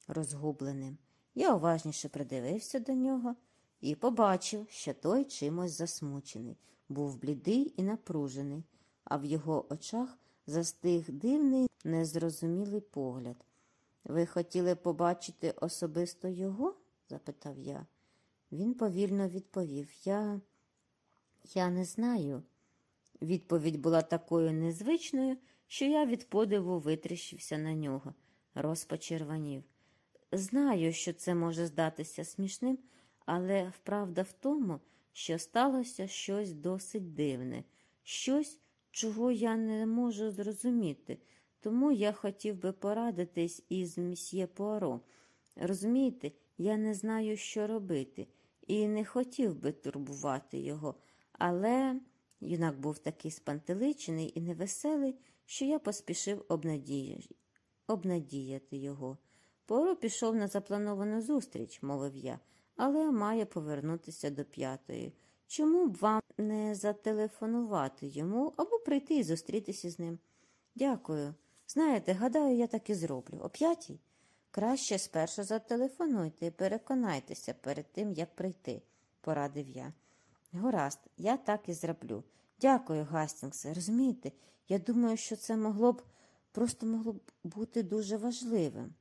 [SPEAKER 1] Розгубленим. Я уважніше придивився до нього і побачив, що той чимось засмучений, був блідий і напружений, а в його очах застиг дивний, незрозумілий погляд. Ви хотіли побачити особисто його? запитав я. Він повільно відповів Я Я не знаю. Відповідь була такою незвичною, що я від подиву витріщився на нього, розпочервонів. Знаю, що це може здатися смішним, але вправда в тому, що сталося щось досить дивне, щось, чого я не можу зрозуміти, тому я хотів би порадитись із мсьє Пуаро. Розумієте, я не знаю, що робити, і не хотів би турбувати його, але юнак був такий спантеличений і невеселий, що я поспішив обнадіяти його. Поро пішов на заплановану зустріч, мовив я, але має повернутися до п'ятої. Чому б вам не зателефонувати йому або прийти і зустрітися з ним? Дякую. Знаєте, гадаю, я так і зроблю. О п'ятій? Краще спершу зателефонуйте і переконайтеся перед тим, як прийти, порадив я. Гаразд, я так і зроблю. Дякую, Гастінгсе. Розумієте, я думаю, що це могло б просто могло б бути дуже важливим.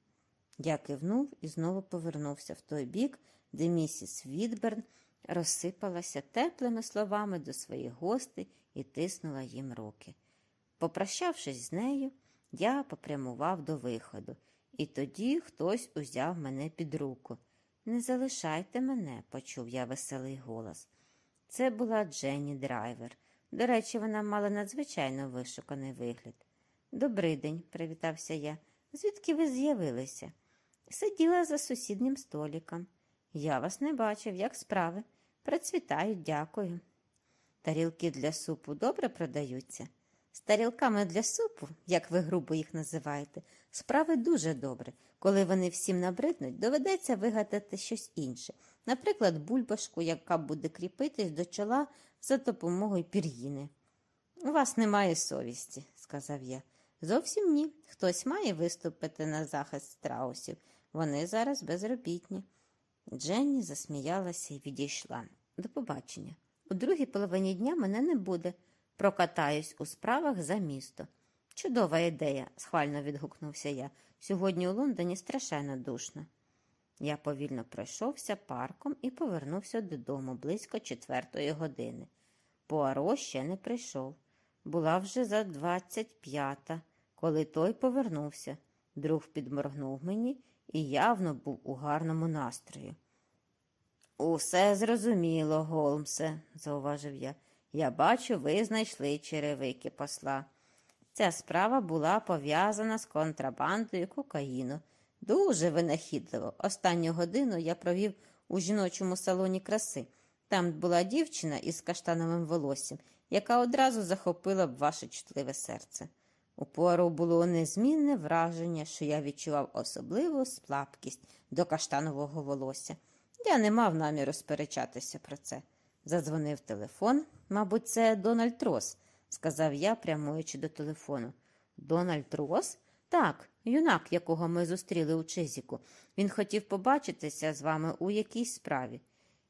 [SPEAKER 1] Я кивнув і знову повернувся в той бік, де місіс Відберн розсипалася теплими словами до своїх гостей і тиснула їм руки. Попрощавшись з нею, я попрямував до виходу, і тоді хтось узяв мене під руку. Не залишайте мене, почув я веселий голос. Це була Дженні Драйвер. До речі, вона мала надзвичайно вишуканий вигляд. «Добрий день», – привітався я. Звідки ви з'явилися? Сиділа за сусіднім столиком. Я вас не бачив, як справи. Процвітаю, дякую. Тарілки для супу добре продаються. З тарілками для супу, як ви грубо їх називаєте, справи дуже добре. Коли вони всім набриднуть, доведеться вигадати щось інше. Наприклад, бульбашку, яка буде кріпитись до чола за допомогою пір'їни. У вас немає совісті, сказав я. Зовсім ні. Хтось має виступити на захист страусів. Вони зараз безробітні. Дженні засміялася і відійшла. До побачення. У другій половині дня мене не буде. Прокатаюсь у справах за місто. Чудова ідея, схвально відгукнувся я. Сьогодні у Лондоні страшенно душно. Я повільно пройшовся парком і повернувся додому близько четвертої години. Пуаро ще не прийшов. Була вже за двадцять п'ята, коли той повернувся. Друг підморгнув мені і явно був у гарному настрої. Усе зрозуміло, Голмсе, зауважив я. Я бачу, ви знайшли черевики посла. Ця справа була пов'язана з контрабандою кокаїну. Дуже винахідливо. Останню годину я провів у жіночому салоні краси. Там була дівчина із каштановим волоссям, яка одразу захопила б ваше чутливе серце. У Пуаро було незмінне враження, що я відчував особливу слабкість до каштанового волосся. Я не мав наміру сперечатися про це. Задзвонив телефон. Мабуть, це Дональд Рос, сказав я, прямуючи до телефону. Дональд Рос? Так, юнак, якого ми зустріли у Чизіку. Він хотів побачитися з вами у якійсь справі.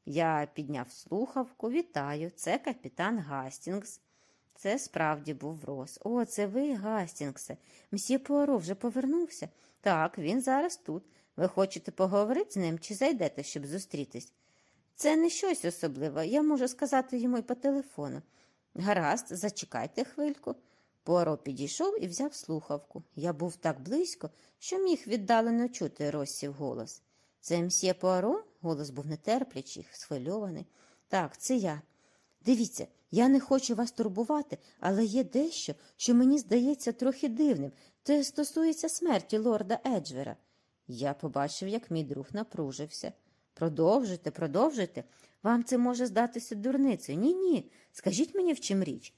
[SPEAKER 1] Я підняв слухавку, вітаю, це капітан Гастінгс. Це справді був Рос. О, це ви, Гастінгсе. Мсьє Пуаро вже повернувся? Так, він зараз тут. Ви хочете поговорити з ним чи зайдете, щоб зустрітись? Це не щось особливе, я можу сказати йому й по телефону. Гаразд, зачекайте хвильку. Пуаро підійшов і взяв слухавку. Я був так близько, що міг віддалено чути Россів голос. Це мсьє Пуаро? Голос був нетерплячий, схвильований. Так, це я. Дивіться, я не хочу вас турбувати, але є дещо, що мені здається трохи дивним. Це стосується смерті лорда Еджвера. Я побачив, як мій друг напружився. Продовжуйте, продовжуйте. Вам це може здатися дурницею. Ні, ні. Скажіть мені, в чим річ.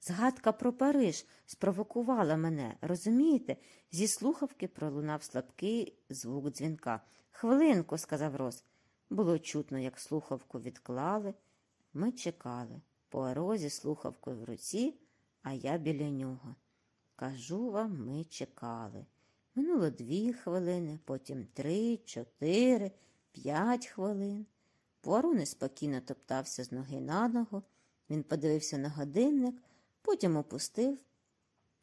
[SPEAKER 1] Згадка про Париж спровокувала мене, розумієте? Зі слухавки пролунав слабкий звук дзвінка. Хвилинку, сказав Рос. Було чутно, як слухавку відклали. Ми чекали. Пуаро зі слухавкою в руці, а я біля нього. Кажу вам, ми чекали. Минуло дві хвилини, потім три, чотири, п'ять хвилин. Пуаро неспокійно топтався з ноги на ногу. Він подивився на годинник, потім опустив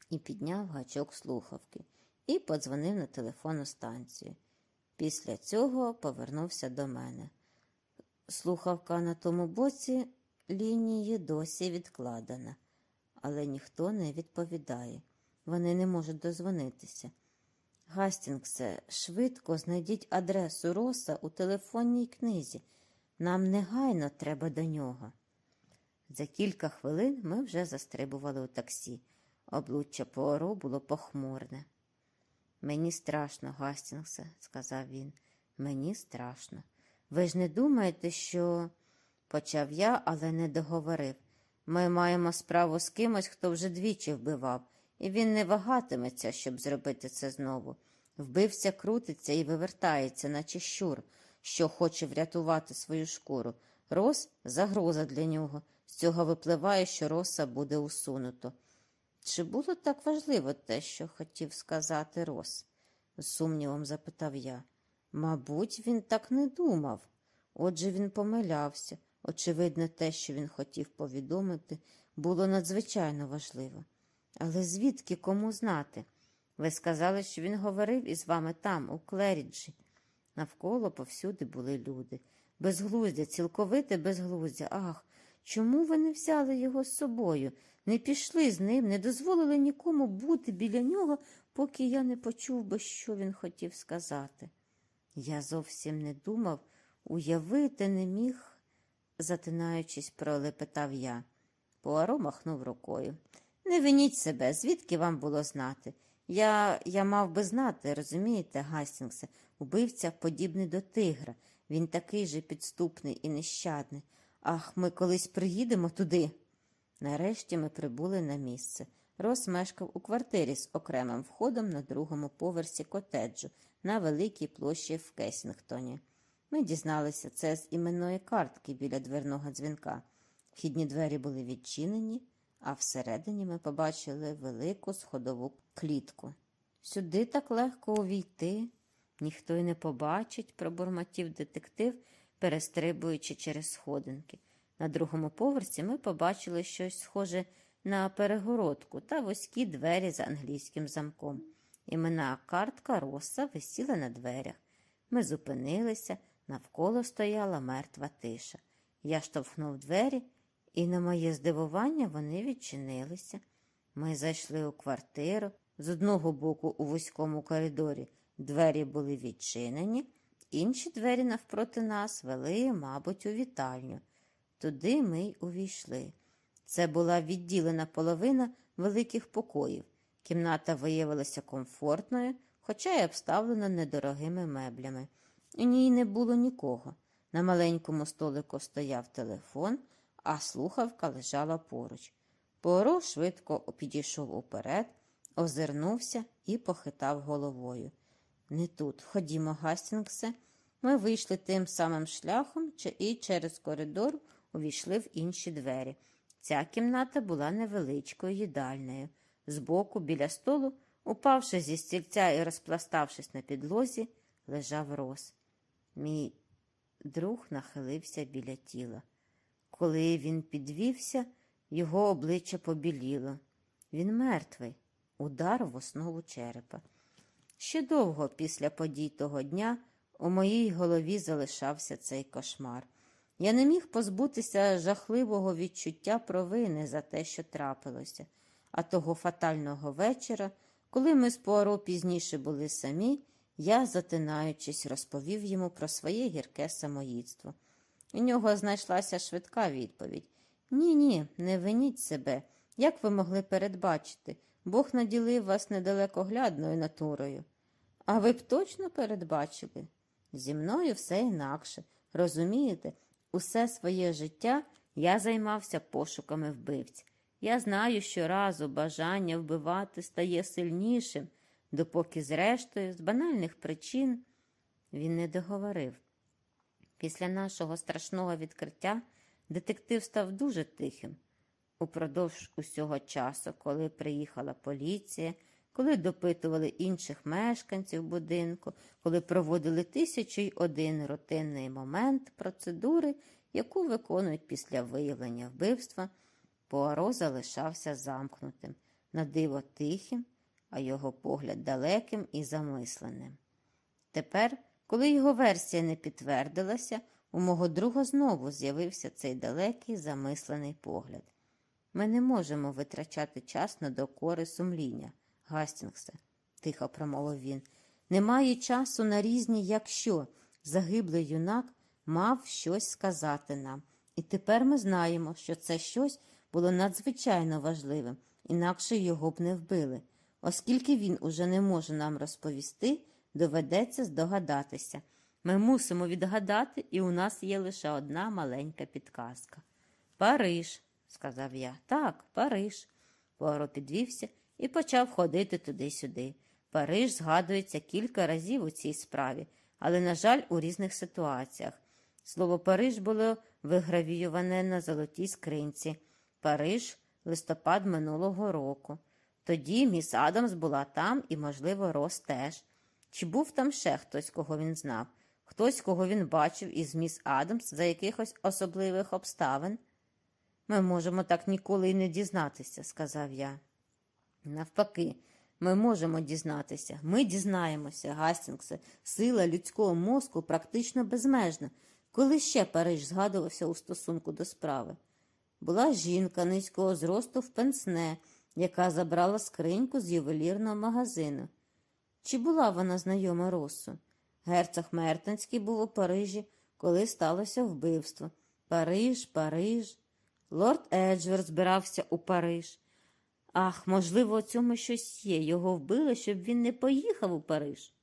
[SPEAKER 1] і підняв гачок слухавки і подзвонив на телефонну станцію. Після цього повернувся до мене. Слухавка на тому боці лінії досі відкладена, але ніхто не відповідає. Вони не можуть дозвонитися. Гастінгсе, швидко знайдіть адресу Роса у телефонній книзі. Нам негайно треба до нього. За кілька хвилин ми вже застрибували у таксі. Облуччя Пуаро було похмурне. Мені страшно, Гастінгсе, сказав він. Мені страшно. Ви ж не думаєте, що. почав я, але не договорив. Ми маємо справу з кимось, хто вже двічі вбивав, і він не вагатиметься, щоб зробити це знову. Вбивця крутиться і вивертається, наче щур, що хоче врятувати свою шкуру. Рос загроза для нього. З цього випливає, що роса буде усунуто. Чи було так важливо те, що хотів сказати Рос? з сумнівом запитав я. Мабуть, він так не думав. Отже, він помилявся. Очевидно, те, що він хотів повідомити, було надзвичайно важливо. Але звідки кому знати? Ви сказали, що він говорив із вами там, у Клеріджі. Навколо повсюди були люди. Безглуздя, цілковите безглуздя. Ах, чому ви не взяли його з собою? Не пішли з ним, не дозволили нікому бути біля нього, поки я не почув би, що він хотів сказати. Я зовсім не думав, уявити не міг, затинаючись, пролепетав я. Пуаро махнув рукою. Не виніть себе, звідки вам було знати? Я я мав би знати, розумієте, Гастінгсе, убивця подібний до тигра. Він такий же підступний і нещадний. Ах, ми колись приїдемо туди. Нарешті ми прибули на місце. Рос мешкав у квартирі з окремим входом на другому поверсі котеджу на великій площі в Кесінгтоні. Ми дізналися це з іменної картки біля дверного дзвінка. Вхідні двері були відчинені, а всередині ми побачили велику сходову клітку. Сюди так легко увійти, ніхто й не побачить, пробурмотів детектив, перестрибуючи через сходинки. На другому поверсі ми побачили щось схоже на перегородку та вузькі двері за англійським замком. Іменна картка Роса висіла на дверях. Ми зупинилися, навколо стояла мертва тиша. Я штовхнув двері, і, на моє здивування, вони відчинилися. Ми зайшли у квартиру. З одного боку, у вузькому коридорі, двері були відчинені, інші двері навпроти нас вели, мабуть, у вітальню. Туди ми й увійшли. Це була відділена половина великих покоїв. Кімната виявилася комфортною, хоча й обставлена недорогими меблями. У ній не було нікого. На маленькому столику стояв телефон, а слухавка лежала поруч. Поро швидко підійшов уперед, озирнувся і похитав головою. Не тут, ходімо, Гастінгсе. Ми вийшли тим самим шляхом і через коридор увійшли в інші двері. Ця кімната була невеличкою їдальною. Збоку, біля столу, упавши зі стільця і розпластавшись на підлозі, лежав роз. Мій друг нахилився біля тіла. Коли він підвівся, його обличчя побіліло. Він мертвий, удар в основу черепа. Ще довго після подій того дня у моїй голові залишався цей кошмар. Я не міг позбутися жахливого відчуття провини за те, що трапилося, а того фатального вечора, коли ми з Пуаро пізніше були самі, я, затинаючись, розповів йому про своє гірке самоїдство. У нього знайшлася швидка відповідь Ні, ні, не виніть себе. Як ви могли передбачити? Бог наділив вас недалекоглядною натурою. А ви б точно передбачили? Зі мною все інакше. Розумієте, усе своє життя я займався пошуками вбивць. Я знаю, що разу бажання вбивати стає сильнішим, допоки, зрештою, з банальних причин він не договорив. Після нашого страшного відкриття детектив став дуже тихим. Упродовж усього часу, коли приїхала поліція, коли допитували інших мешканців будинку, коли проводили тисячу й один рутинний момент процедури, яку виконують після виявлення вбивства, Пуаро залишався замкнутим, на диво тихим, а його погляд далеким і замисленим. Тепер, коли його версія не підтвердилася, у мого друга знову з'явився цей далекий замислений погляд. Ми не можемо витрачати час на докори сумління, Гастінгсе, тихо промовив він. Немає часу на різні, якщо загиблий юнак мав щось сказати нам. І тепер ми знаємо, що це щось було надзвичайно важливим, інакше його б не вбили. Оскільки він уже не може нам розповісти, доведеться здогадатися. Ми мусимо відгадати, і у нас є лише одна маленька підказка. Париж, сказав я. Так, Париж. Пуаро підвівся і почав ходити туди-сюди. Париж згадується кілька разів у цій справі, але, на жаль, у різних ситуаціях. Слово Париж було вигравіюване на золотій скринці. Париж, листопад минулого року. Тоді міс Адамс була там і, можливо, Рос теж. Чи був там ще хтось, кого він знав, хтось, кого він бачив із міс Адамс за якихось особливих обставин? Ми можемо так ніколи й не дізнатися, сказав я. Навпаки, ми можемо дізнатися. Ми дізнаємося, Гастінгсе, сила людського мозку практично безмежна. Коли ще Париж згадувався у стосунку до справи? Була жінка низького зросту в пенсне, яка забрала скриньку з ювелірного магазину. Чи була вона знайома Росу? Герцог Мертенський був у Парижі, коли сталося вбивство. Париж, Париж. Лорд Еджвер збирався у Париж. Ах, можливо, у цьому щось є. Його вбили, щоб він не поїхав у Париж.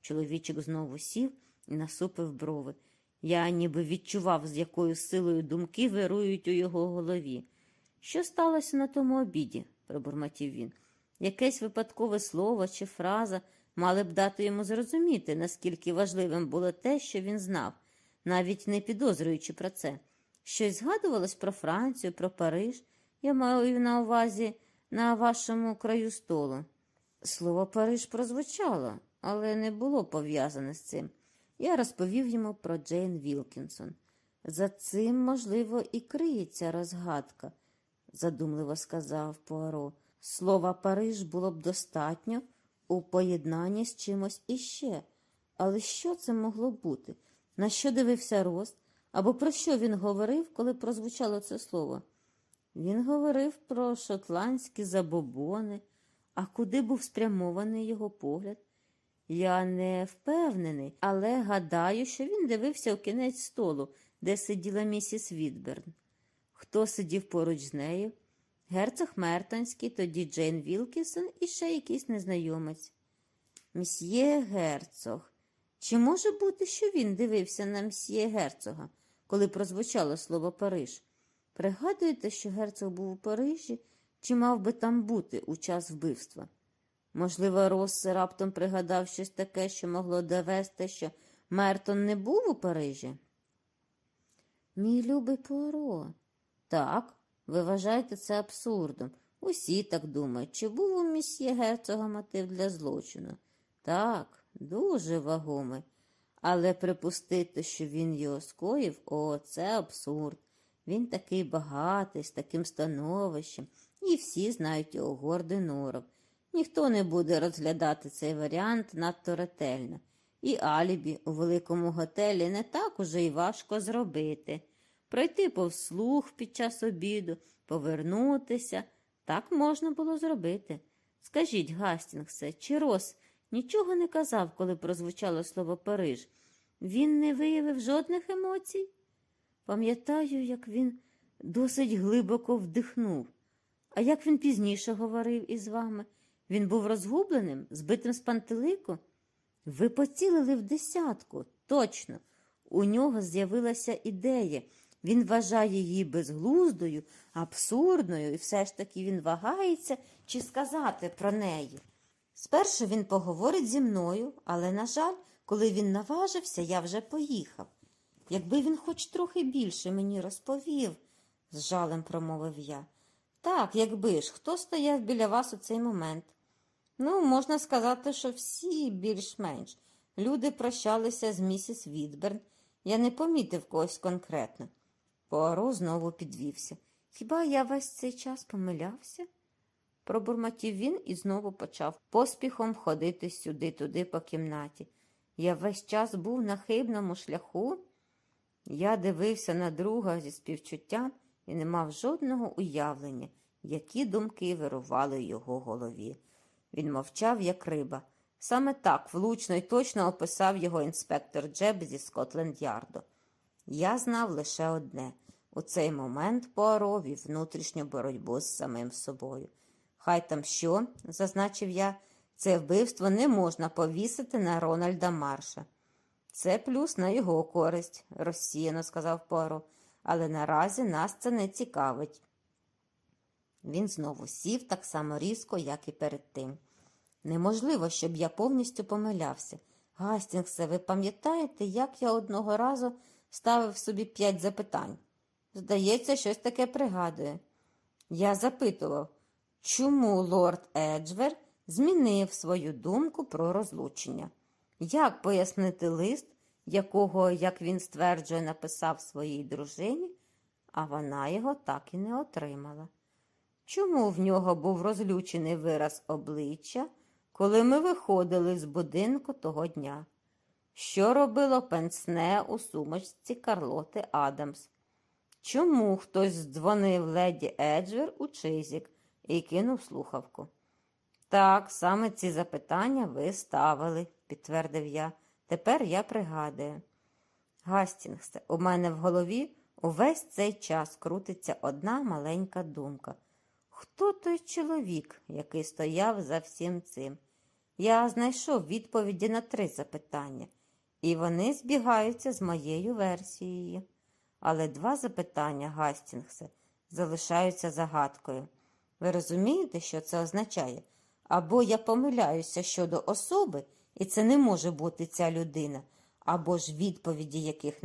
[SPEAKER 1] Чоловічок знову сів і насупив брови. Я ніби відчував, з якою силою думки вирують у його голові. Що сталося на тому обіді? пробурмотів він. Якесь випадкове слово чи фраза мали б дати йому зрозуміти, наскільки важливим було те, що він знав, навіть не підозрюючи про це. Щось згадувалось про Францію, про Париж. Я маю на увазі на вашому краю столу. Слово Париж прозвучало, але не було пов'язане з цим. Я розповів йому про Джейн Вілкінсон. За цим, можливо, і криється розгадка, задумливо сказав Пуаро. Слова Париж було б достатньо у поєднанні з чимось іще. Але що це могло бути? На що дивився Рост? Або про що він говорив, коли прозвучало це слово? Він говорив про шотландські забобони, а куди був спрямований його погляд? Я не впевнений, але гадаю, що він дивився у кінець столу, де сиділа місіс Відберн. Хто сидів поруч з нею? Герцог Мертонський, тоді Джейн Вілкісон і ще якийсь незнайомець. Мсьє герцог. Чи може бути, що він дивився на мсьє герцога, коли прозвучало слово Париж? Пригадуєте, що герцог був у Парижі, чи мав би там бути у час вбивства? Можливо, Росс раптом пригадав щось таке, що могло довести, що Мертон не був у Парижі? Мій любий Пуаро. Так, ви вважаєте це абсурдом. Усі так думають, чи був у місьє герцога мотив для злочину? Так, дуже вагомий. Але припустити, що він його скоїв, о, це абсурд. Він такий багатий, з таким становищем, і всі знають його гордий норов. Ніхто не буде розглядати цей варіант надто ретельно. І алібі у великому готелі не так уже й важко зробити. Пройти повслух під час обіду, повернутися. Так можна було зробити. Скажіть, Гастінгсе, чи Рос нічого не казав, коли прозвучало слово Париж? Він не виявив жодних емоцій? Пам'ятаю, як він досить глибоко вдихнув. А як він пізніше говорив із вами? Він був розгубленим, збитим з пантелику? Ви поцілили в десятку, точно. У нього з'явилася ідея. Він вважає її безглуздою, абсурдною, і все ж таки він вагається чи сказати про неї. Спершу він поговорить зі мною, але, на жаль, коли він наважився, я вже поїхав. Якби він хоч трохи більше мені розповів, з жалем промовив я. Так, якби ж, хто стояв біля вас у цей момент? Ну, можна сказати, що всі більш-менш. Люди прощалися з місіс Відберн. Я не помітив когось конкретно. Пуаро знову підвівся. Хіба я весь цей час помилявся? Пробурмотів він і знову почав поспіхом ходити сюди-туди по кімнаті. Я весь час був на хибному шляху. Я дивився на друга зі співчуттям і не мав жодного уявлення, які думки вирували в його голові. Він мовчав, як риба. Саме так влучно і точно описав його інспектор Джеб зі Скотленд Ярду. Я знав лише одне у цей момент Пуаро вів внутрішню боротьбу з самим собою. Хай там що, зазначив я, це вбивство не можна повісити на Рональда Марша. Це плюс на його користь, розсіяно сказав Пуаро, але наразі нас це не цікавить. Він знову сів так само різко, як і перед тим. Неможливо, щоб я повністю помилявся. Гастінгсе, ви пам'ятаєте, як я одного разу ставив собі п'ять запитань? Здається, щось таке пригадує. Я запитував, чому лорд Еджвер змінив свою думку про розлучення? Як пояснити лист, якого, як він стверджує, написав своїй дружині, а вона його так і не отримала? Чому в нього був розлючений вираз обличчя, коли ми виходили з будинку того дня? Що робило пенсне у сумочці Карлоти Адамс? Чому хтось здзвонив леді Еджвер у Чизік і кинув слухавку? Так, саме ці запитання ви ставили, підтвердив я. Тепер я пригадую. Гастінгсе, у мене в голові увесь цей час крутиться одна маленька думка. Хто той чоловік, який стояв за всім цим? Я знайшов відповіді на три запитання, і вони збігаються з моєю версією. Але два запитання, Гастінгсе, залишаються загадкою. Ви розумієте, що це означає? Або я помиляюся щодо особи, і це не може бути ця людина, або ж відповіді яких